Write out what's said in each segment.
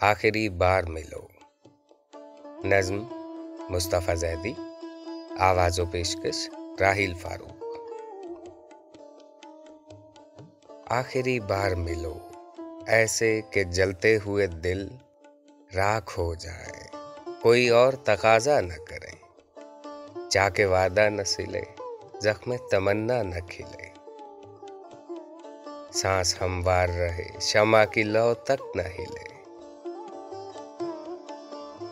آخری بار ملو۔ نظم مصطفیٰ زیدی آواز و پیشکش راہیل فاروق۔ آخری بار ملو، ایسے کہ جلتے ہوئے دل راکھ ہو جائے۔ کوئی اور تقاضا نہ کریں چاہ کے وعدہ نہ سلے، زخم تمنا نہ کھلے۔ سانس ہموار رہے، شمع کی لو تک نہ ہلے۔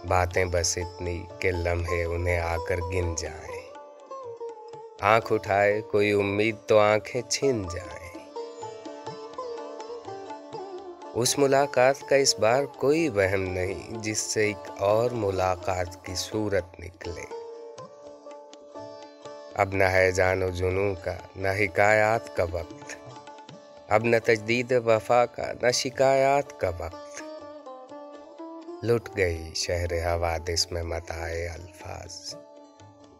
باتیں بس اتنی کہ لمحے انہیں آ کر گن جائیں۔ آنکھ اٹھائے کوئی امید تو آنکھیں چھن جائیں۔ اس ملاقات کا اس بار کوئی وہم نہیں جس سے ایک اور ملاقات کی صورت نکلے۔ اب نہ ہے جان و جنوں کا، نہ حکایات کا وقت۔ اب نہ تجدید وفا کا، نہ شکایات کا وقت۔ لٹ گئی شہر حوادث میں متائے الفاظ۔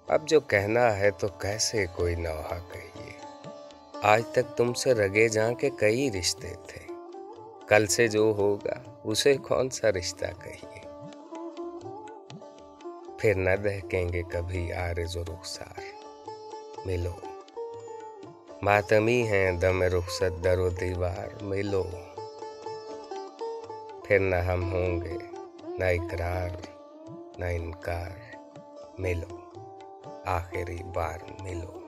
اب جو کہنا ہے تو کیسے کوئی نوحہ کہیے؟ آج تک تم سے رگے جاں کے کئی رشتے تھے۔ کل سے جو ہوگا اسے کون سا رشتہ کہیے؟ پھر نہ دہکیں گے کبھی آرز و رخسار۔ ملو۔ ماتمی ہیں دم رخصت در و دیوار۔ ملو۔ پھر نہ ہم ہوں گے نہ اقرار نہ انکار ملو آخری بار ملو